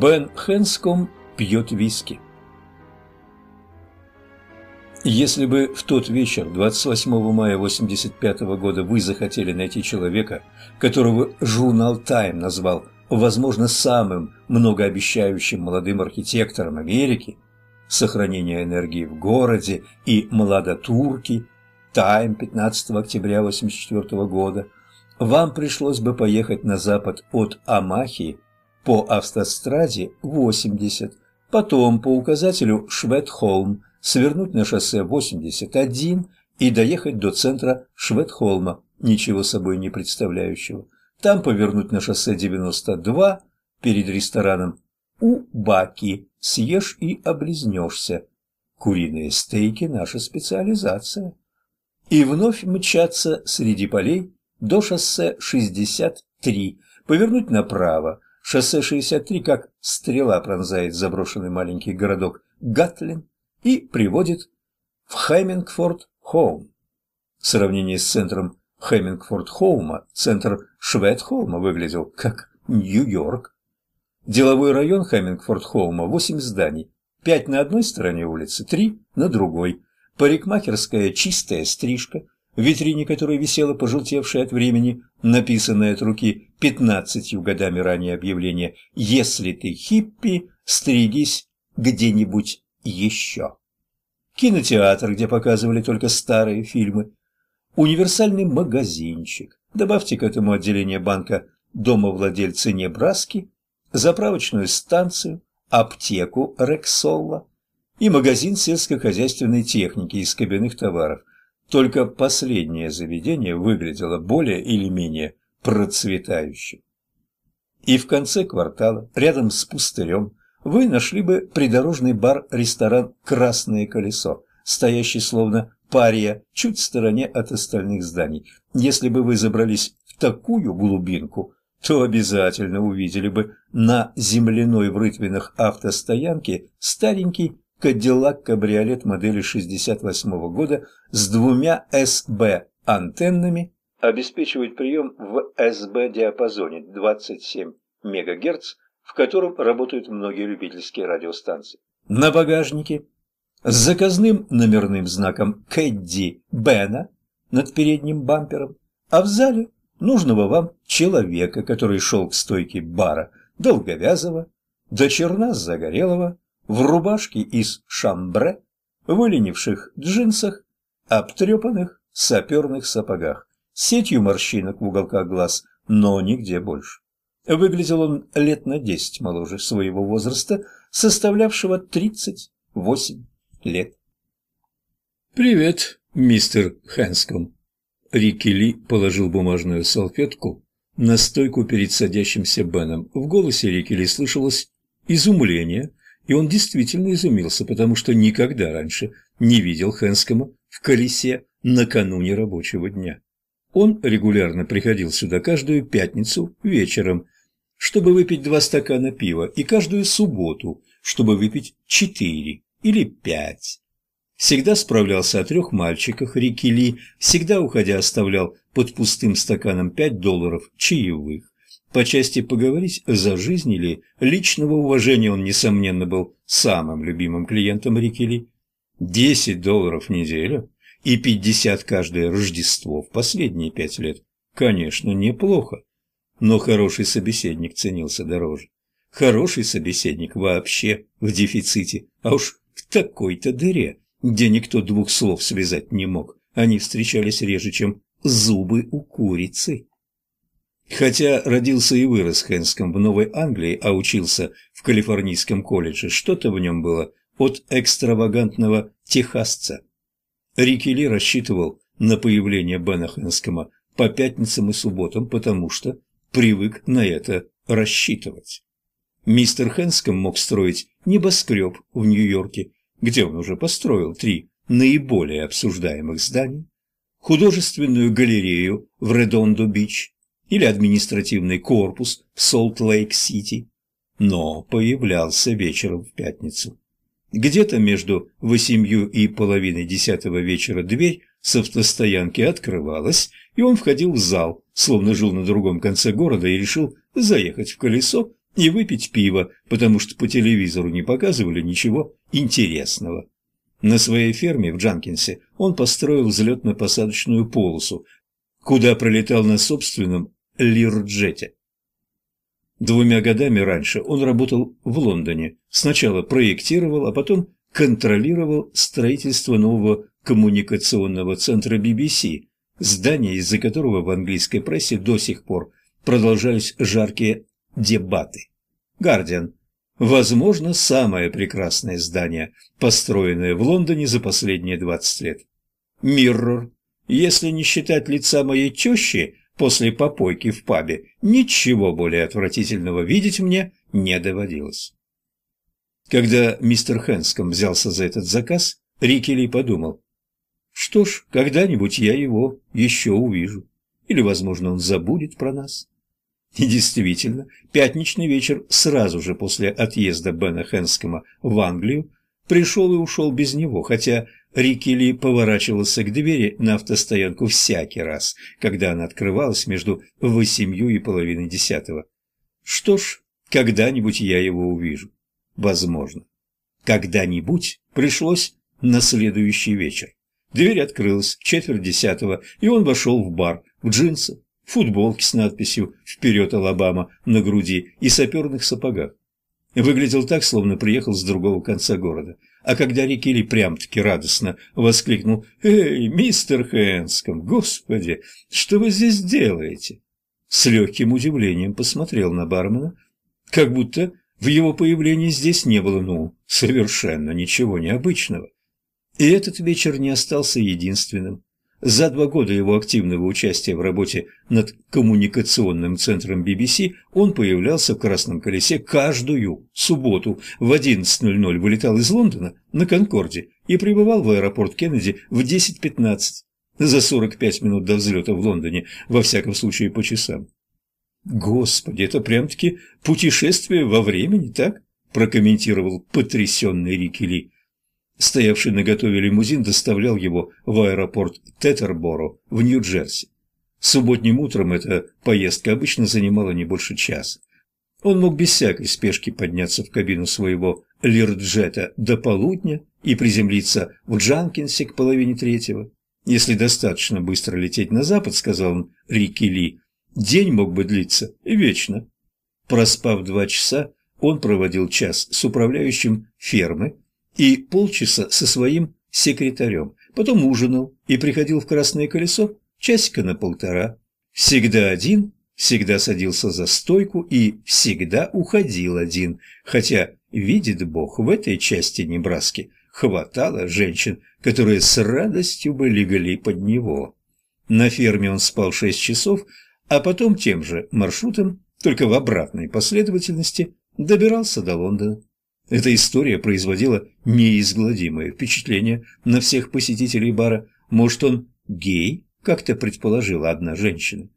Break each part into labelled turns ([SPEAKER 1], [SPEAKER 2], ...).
[SPEAKER 1] Бен Хэнском пьет виски. Если бы в тот вечер, 28 мая 1985 года, вы захотели найти человека, которого журнал «Тайм» назвал, возможно, самым многообещающим молодым архитектором Америки, сохранение энергии в городе и младотурки, «Тайм» 15 октября 1984 года, вам пришлось бы поехать на запад от Амахи по автостраде 80, потом по указателю Шветхолм свернуть на шоссе 81 и доехать до центра Шветхолма, ничего собой не представляющего. Там повернуть на шоссе 92 перед рестораном у Баки, съешь и облизнешься. Куриные стейки – наша специализация. И вновь мчаться среди полей до шоссе 63, повернуть направо, Шоссе 63, как стрела, пронзает заброшенный маленький городок Гатлин и приводит в Хэммингфорд-Хоум. В сравнении с центром Хэммингфорд-Хоума, центр Шведхолма выглядел как Нью-Йорк. Деловой район Хэммингфорд-Хоума – восемь зданий, пять на одной стороне улицы, три на другой. Парикмахерская чистая стрижка – в витрине которой висело пожелтевшее от времени, написанное от руки пятнадцатью годами ранее объявление «Если ты хиппи, стригись где-нибудь еще». Кинотеатр, где показывали только старые фильмы. Универсальный магазинчик. Добавьте к этому отделение банка домовладельцы Небраски, заправочную станцию, аптеку Рексолла и магазин сельскохозяйственной техники из кабинных товаров. Только последнее заведение выглядело более или менее процветающим. И в конце квартала, рядом с пустырем, вы нашли бы придорожный бар-ресторан «Красное колесо», стоящий словно пария чуть в стороне от остальных зданий. Если бы вы забрались в такую глубинку, то обязательно увидели бы на земляной в рытвинах автостоянке старенький Кадиллак-кабриолет модели 68 -го года с двумя СБ-антеннами обеспечивает прием в СБ-диапазоне 27 МГц, в котором работают многие любительские радиостанции. На багажнике с заказным номерным знаком Кэдди Бена над передним бампером, а в зале нужного вам человека, который шел к стойке бара, долговязого, до черна загорелого, в рубашке из шамбре, выленивших джинсах, обтрепанных саперных сапогах, сетью морщинок в уголках глаз, но нигде больше. Выглядел он лет на десять моложе своего возраста, составлявшего тридцать восемь лет. «Привет, мистер Хэнском!» Рикки Ли положил бумажную салфетку на стойку перед садящимся Беном. В голосе Рикки Ли слышалось изумление, и он действительно изумился, потому что никогда раньше не видел Хэнскома в колесе накануне рабочего дня. Он регулярно приходил сюда каждую пятницу вечером, чтобы выпить два стакана пива, и каждую субботу, чтобы выпить четыре или пять. Всегда справлялся о трех мальчиках Рики Ли, всегда уходя оставлял под пустым стаканом пять долларов чаевых. По части поговорить за жизнь или личного уважения он, несомненно, был самым любимым клиентом Рикели. Десять долларов в неделю и пятьдесят каждое Рождество в последние пять лет. Конечно, неплохо, но хороший собеседник ценился дороже. Хороший собеседник вообще в дефиците, а уж в такой-то дыре, где никто двух слов связать не мог, они встречались реже, чем зубы у курицы. Хотя родился и вырос Хэнском в Новой Англии, а учился в Калифорнийском колледже, что-то в нем было от экстравагантного техасца. Рики Ли рассчитывал на появление Бена Хэнскома по пятницам и субботам, потому что привык на это рассчитывать. Мистер Хэнском мог строить небоскреб в Нью-Йорке, где он уже построил три наиболее обсуждаемых здания, художественную галерею в Редондо-Бич, или административный корпус в Солт-Лейк-Сити, но появлялся вечером в пятницу. Где-то между восемью и половиной десятого вечера дверь с автостоянки открывалась, и он входил в зал, словно жил на другом конце города и решил заехать в колесо и выпить пиво, потому что по телевизору не показывали ничего интересного. На своей ферме в Джанкинсе он построил взлетно-посадочную полосу, куда пролетал на собственном Лирджете. Двумя годами раньше он работал в Лондоне. Сначала проектировал, а потом контролировал строительство нового коммуникационного центра BBC, здание, из-за которого в английской прессе до сих пор продолжались жаркие дебаты. «Гардиан» – возможно, самое прекрасное здание, построенное в Лондоне за последние 20 лет. «Миррор» – если не считать лица моей тещи после попойки в пабе, ничего более отвратительного видеть мне не доводилось. Когда мистер Хэнском взялся за этот заказ, Рикели подумал, что ж, когда-нибудь я его еще увижу. Или, возможно, он забудет про нас. И действительно, пятничный вечер сразу же после отъезда Бена Хэнскома в Англию пришел и ушел без него, хотя Рикки поворачивался к двери на автостоянку всякий раз, когда она открывалась между восемью и половиной десятого. Что ж, когда-нибудь я его увижу. Возможно. Когда-нибудь пришлось на следующий вечер. Дверь открылась в четверть десятого, и он вошел в бар в джинсах, футболке с надписью «Вперед, Алабама» на груди и саперных сапогах. Выглядел так, словно приехал с другого конца города. А когда Рикели прям-таки радостно воскликнул «Эй, мистер Хэнском, господи, что вы здесь делаете?» С легким удивлением посмотрел на бармена, как будто в его появлении здесь не было, ну, совершенно ничего необычного. И этот вечер не остался единственным. За два года его активного участия в работе над коммуникационным центром BBC он появлялся в «Красном колесе» каждую субботу в 11.00 вылетал из Лондона на «Конкорде» и прибывал в аэропорт Кеннеди в 10.15 за 45 минут до взлета в Лондоне, во всяком случае по часам. «Господи, это прям-таки путешествие во времени, так?» прокомментировал потрясенный Рикки Ли. Стоявший на готове лимузин доставлял его в аэропорт Тетерборо в Нью-Джерси. Субботним утром эта поездка обычно занимала не больше часа. Он мог без всякой спешки подняться в кабину своего Лирджета до полудня и приземлиться в Джанкинсе к половине третьего. Если достаточно быстро лететь на запад, сказал он Рикки Ли, день мог бы длиться вечно. Проспав два часа, он проводил час с управляющим фермы и полчаса со своим секретарем, потом ужинал и приходил в Красное Колесо часика на полтора. Всегда один, всегда садился за стойку и всегда уходил один, хотя, видит Бог, в этой части Небраски хватало женщин, которые с радостью бы легли под него. На ферме он спал шесть часов, а потом тем же маршрутом, только в обратной последовательности, добирался до Лондона. Эта история производила неизгладимое впечатление на всех посетителей бара. Может, он гей, как-то предположила одна женщина.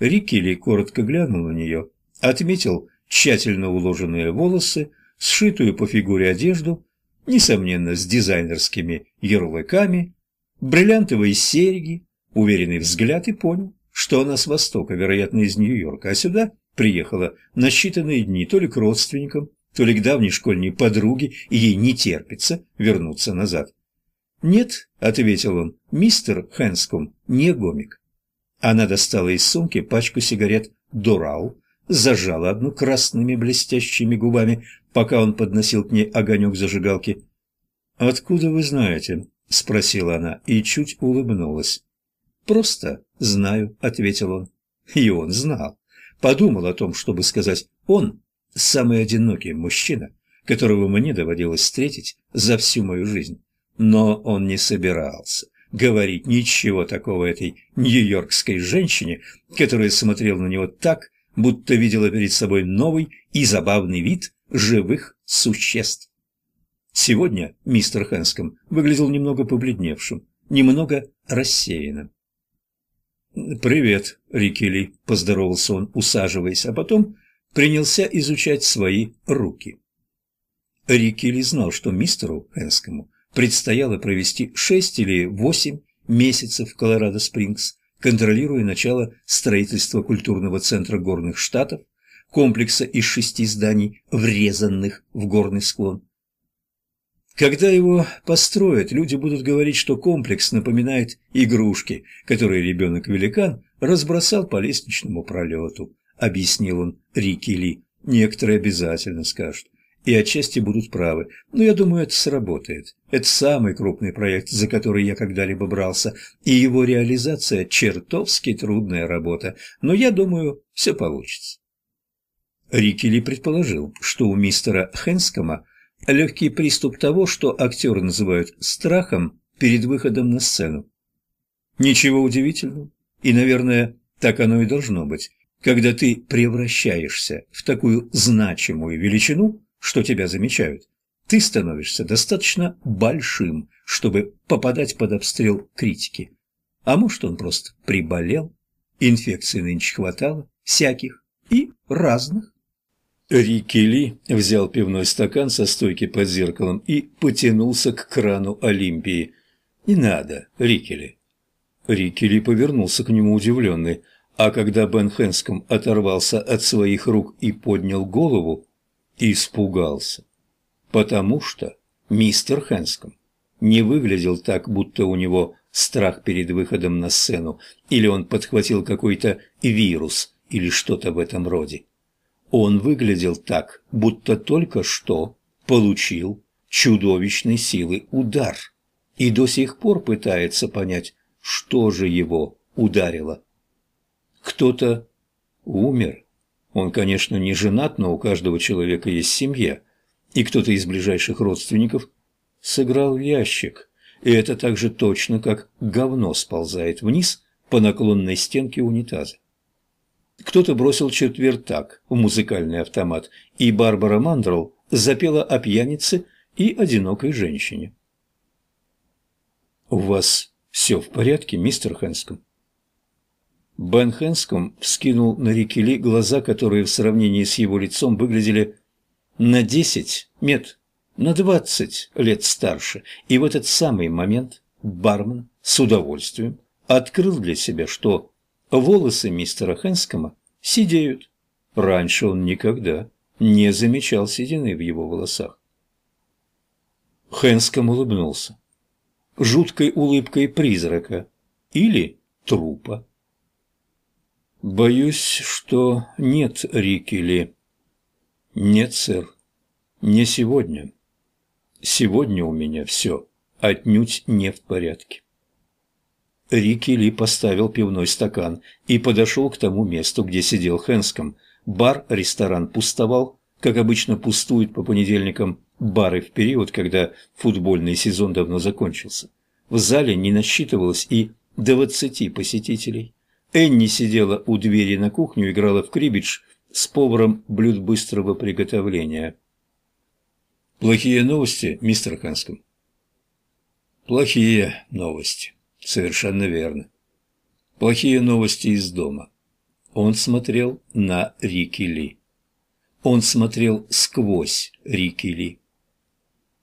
[SPEAKER 1] Риккели коротко глянул на нее, отметил тщательно уложенные волосы, сшитую по фигуре одежду, несомненно, с дизайнерскими ярлыками, бриллиантовые серьги, уверенный взгляд и понял, что она с Востока, вероятно, из Нью-Йорка, а сюда приехала на считанные дни то ли к родственникам, то ли к давней школьной подруге, и ей не терпится вернуться назад. «Нет», — ответил он, — «мистер Хэнском не гомик». Она достала из сумки пачку сигарет «Дурал», зажала одну красными блестящими губами, пока он подносил к ней огонек зажигалки. «Откуда вы знаете?» — спросила она и чуть улыбнулась. «Просто знаю», — ответил он. И он знал. Подумал о том, чтобы сказать «он» самый одинокий мужчина, которого мне доводилось встретить за всю мою жизнь. Но он не собирался говорить ничего такого этой нью-йоркской женщине, которая смотрела на него так, будто видела перед собой новый и забавный вид живых существ. Сегодня мистер Хэнском выглядел немного побледневшим, немного рассеянным. «Привет, Рикки поздоровался он, усаживаясь, а потом принялся изучать свои руки. Рикки знал, что мистеру Хэнскому предстояло провести шесть или восемь месяцев в Колорадо-Спрингс, контролируя начало строительства культурного центра горных штатов, комплекса из шести зданий, врезанных в горный склон. Когда его построят, люди будут говорить, что комплекс напоминает игрушки, которые ребенок-великан разбросал по лестничному пролету, объяснил он Рики Ли. Некоторые обязательно скажут. И отчасти будут правы, но я думаю, это сработает. Это самый крупный проект, за который я когда-либо брался, и его реализация – чертовски трудная работа, но я думаю, все получится. Рики Ли предположил, что у мистера Хенскома легкий приступ того, что актеры называют страхом перед выходом на сцену. Ничего удивительного, и, наверное, так оно и должно быть. Когда ты превращаешься в такую значимую величину, что тебя замечают, ты становишься достаточно большим, чтобы попадать под обстрел критики. А может, он просто приболел, инфекций нынче хватало, всяких и разных. Рики Ли взял пивной стакан со стойки под зеркалом и потянулся к крану Олимпии. «Не надо, Рики Ли». Рики Ли повернулся к нему удивленный – а когда Бен Хэнском оторвался от своих рук и поднял голову, испугался. Потому что мистер Хэнском не выглядел так, будто у него страх перед выходом на сцену, или он подхватил какой-то вирус или что-то в этом роде. Он выглядел так, будто только что получил чудовищной силы удар и до сих пор пытается понять, что же его ударило. Кто-то умер. Он, конечно, не женат, но у каждого человека есть семья. И кто-то из ближайших родственников сыграл в ящик. И это так же точно, как говно сползает вниз по наклонной стенке унитаза. Кто-то бросил четвертак в музыкальный автомат, и Барбара Мандрл запела о пьянице и одинокой женщине. «У вас все в порядке, мистер Хэнском?» Бен Хэнском вскинул на Рикели глаза, которые в сравнении с его лицом выглядели на десять, нет, на двадцать лет старше. И в этот самый момент бармен с удовольствием открыл для себя, что волосы мистера Хэнскома сидеют. Раньше он никогда не замечал седины в его волосах. Хэнском улыбнулся. Жуткой улыбкой призрака или трупа. «Боюсь, что нет, Рикели». «Нет, сэр, не сегодня. Сегодня у меня все отнюдь не в порядке». Рикки поставил пивной стакан и подошел к тому месту, где сидел Хэнском. Бар-ресторан пустовал, как обычно пустуют по понедельникам бары в период, когда футбольный сезон давно закончился. В зале не насчитывалось и двадцати посетителей. Энни сидела у двери на кухню, играла в крибидж с поваром блюд быстрого приготовления. «Плохие новости, мистер Ханском?» «Плохие новости. Совершенно верно. Плохие новости из дома». Он смотрел на Рики Ли. Он смотрел сквозь Рики Ли.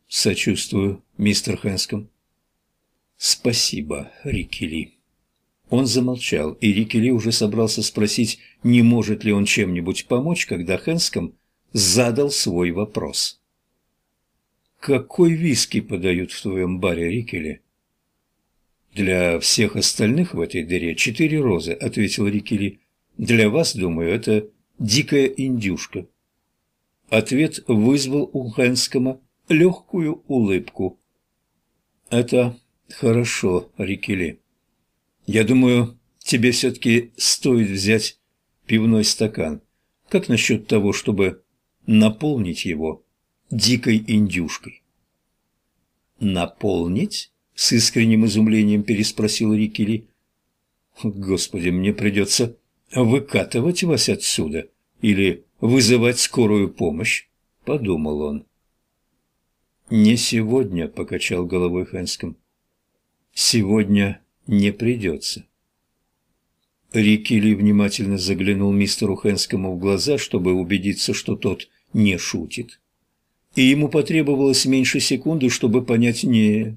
[SPEAKER 1] «Сочувствую, мистер Хэнском». «Спасибо, Рики Ли». Он замолчал, и Рикели уже собрался спросить, не может ли он чем-нибудь помочь, когда Хэнском задал свой вопрос. «Какой виски подают в твоем баре, Рикели?» «Для всех остальных в этой дыре четыре розы», — ответил Рикели. «Для вас, думаю, это дикая индюшка». Ответ вызвал у Хэнскома легкую улыбку. «Это хорошо, Рикели». Я думаю, тебе все-таки стоит взять пивной стакан. Как насчет того, чтобы наполнить его дикой индюшкой? «Наполнить?» — с искренним изумлением переспросил Рикели. «Господи, мне придется выкатывать вас отсюда или вызывать скорую помощь», — подумал он. «Не сегодня», — покачал головой Хэнском. «Сегодня не придется. Рикки Ли внимательно заглянул мистеру Хэнскому в глаза, чтобы убедиться, что тот не шутит. И ему потребовалось меньше секунды, чтобы понять «нет,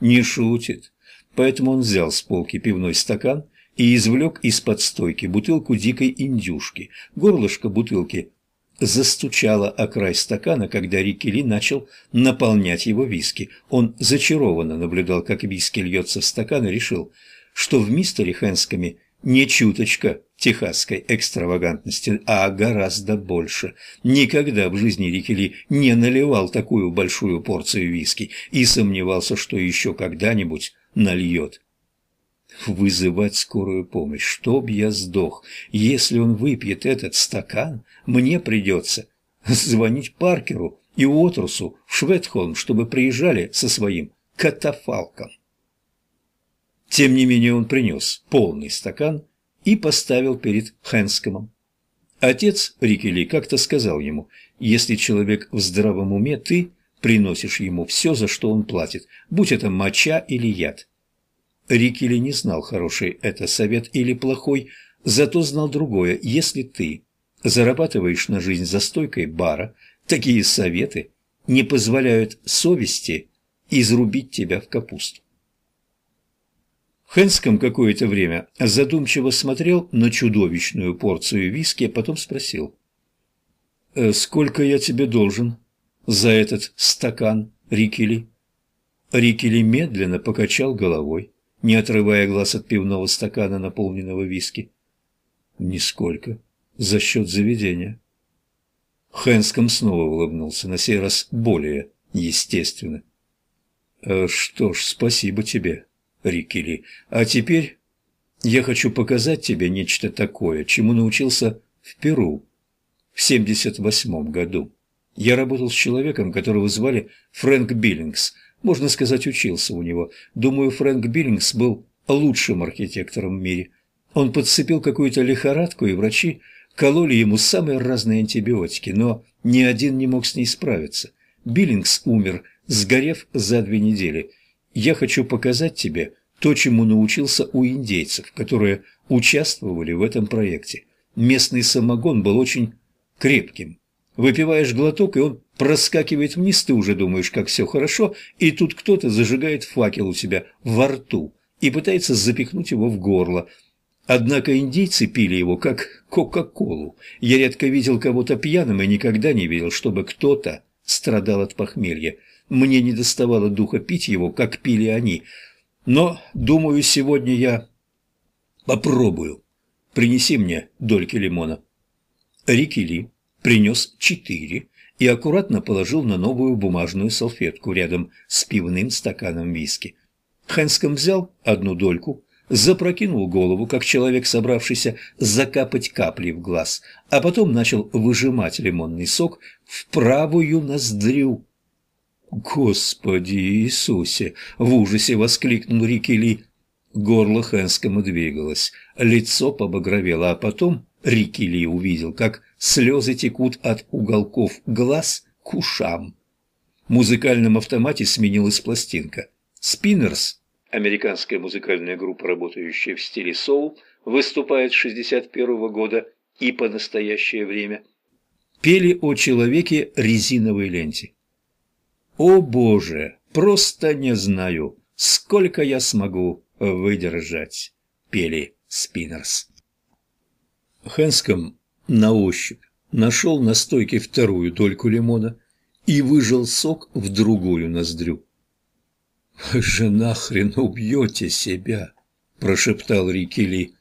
[SPEAKER 1] не шутит». Поэтому он взял с полки пивной стакан и извлек из-под стойки бутылку дикой индюшки. Горлышко бутылки застучало о край стакана, когда Рикки Ли начал наполнять его виски. Он зачарованно наблюдал, как виски льется в стакан, и решил, что в мистере Хэнскоме не чуточка техасской экстравагантности, а гораздо больше. Никогда в жизни Рикки не наливал такую большую порцию виски и сомневался, что еще когда-нибудь нальет. Вызывать скорую помощь, чтоб я сдох. Если он выпьет этот стакан, мне придется звонить Паркеру и Уотерсу в Шветхолм, чтобы приезжали со своим катафалком. Тем не менее он принес полный стакан и поставил перед Хэнскомом. Отец Рикели как-то сказал ему, если человек в здравом уме, ты приносишь ему все, за что он платит, будь это моча или яд. Рикели не знал, хороший это совет или плохой, зато знал другое. Если ты зарабатываешь на жизнь за стойкой бара, такие советы не позволяют совести изрубить тебя в капусту. Хэнском какое-то время задумчиво смотрел на чудовищную порцию виски, а потом спросил. «Э, «Сколько я тебе должен за этот стакан, Рикели?» Рикели медленно покачал головой, не отрывая глаз от пивного стакана, наполненного виски. «Нисколько. За счет заведения». Хэнском снова улыбнулся, на сей раз более естественно. «Э, «Что ж, спасибо тебе, Рикели. А теперь я хочу показать тебе нечто такое, чему научился в Перу в 78 году. Я работал с человеком, которого звали Фрэнк Биллингс. Можно сказать, учился у него. Думаю, Фрэнк Биллингс был лучшим архитектором в мире. Он подцепил какую-то лихорадку, и врачи кололи ему самые разные антибиотики, но ни один не мог с ней справиться. Биллингс умер, сгорев за две недели – я хочу показать тебе то, чему научился у индейцев, которые участвовали в этом проекте. Местный самогон был очень крепким. Выпиваешь глоток, и он проскакивает вниз, ты уже думаешь, как все хорошо, и тут кто-то зажигает факел у себя во рту и пытается запихнуть его в горло. Однако индейцы пили его как Кока-Колу. Я редко видел кого-то пьяным и никогда не видел, чтобы кто-то страдал от похмелья. Мне не доставало духа пить его, как пили они. Но, думаю, сегодня я попробую. Принеси мне дольки лимона. Рики Ли принес четыре и аккуратно положил на новую бумажную салфетку рядом с пивным стаканом виски. Хэнском взял одну дольку, запрокинул голову, как человек, собравшийся закапать капли в глаз, а потом начал выжимать лимонный сок в правую ноздрю. «Господи Иисусе!» — в ужасе воскликнул Рики Ли. Горло Хэнскому двигалось, лицо побагровело, а потом Рики Ли увидел, как слезы текут от уголков глаз к ушам. В музыкальном автомате сменилась пластинка. «Спиннерс» — американская музыкальная группа, работающая в стиле соул, выступает с 61 -го года и по настоящее время, пели о человеке резиновой ленте. О боже, просто не знаю, сколько я смогу выдержать, пели Спиннерс. Хэнском на ощупь нашел на стойке вторую дольку лимона и выжал сок в другую ноздрю. «Вы же нахрен убьете себя!» – прошептал Рикки Ли.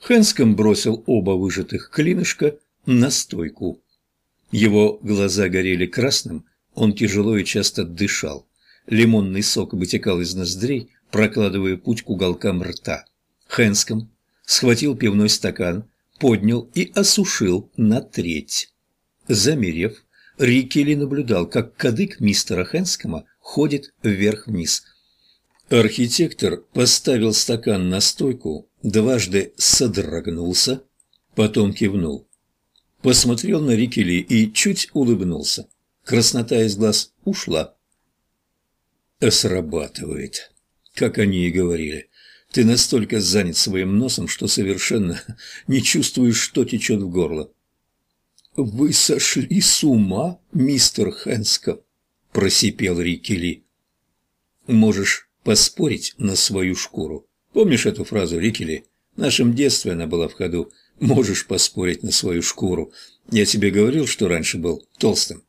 [SPEAKER 1] Хэнском бросил оба выжатых клинышка на стойку. Его глаза горели красным, он тяжело и часто дышал. Лимонный сок вытекал из ноздрей, прокладывая путь к уголкам рта. Хэнском схватил пивной стакан, поднял и осушил на треть. Замерев, Рикели наблюдал, как кадык мистера Хэнскома ходит вверх-вниз. Архитектор поставил стакан на стойку, дважды содрогнулся, потом кивнул. Посмотрел на Рикели и чуть улыбнулся. Краснота из глаз ушла. Срабатывает, как они и говорили. Ты настолько занят своим носом, что совершенно не чувствуешь, что течет в горло. «Вы сошли с ума, мистер Хэнском?» – просипел Рикки «Можешь поспорить на свою шкуру. Помнишь эту фразу, Рикки В нашем детстве она была в ходу. Можешь поспорить на свою шкуру. Я тебе говорил, что раньше был толстым.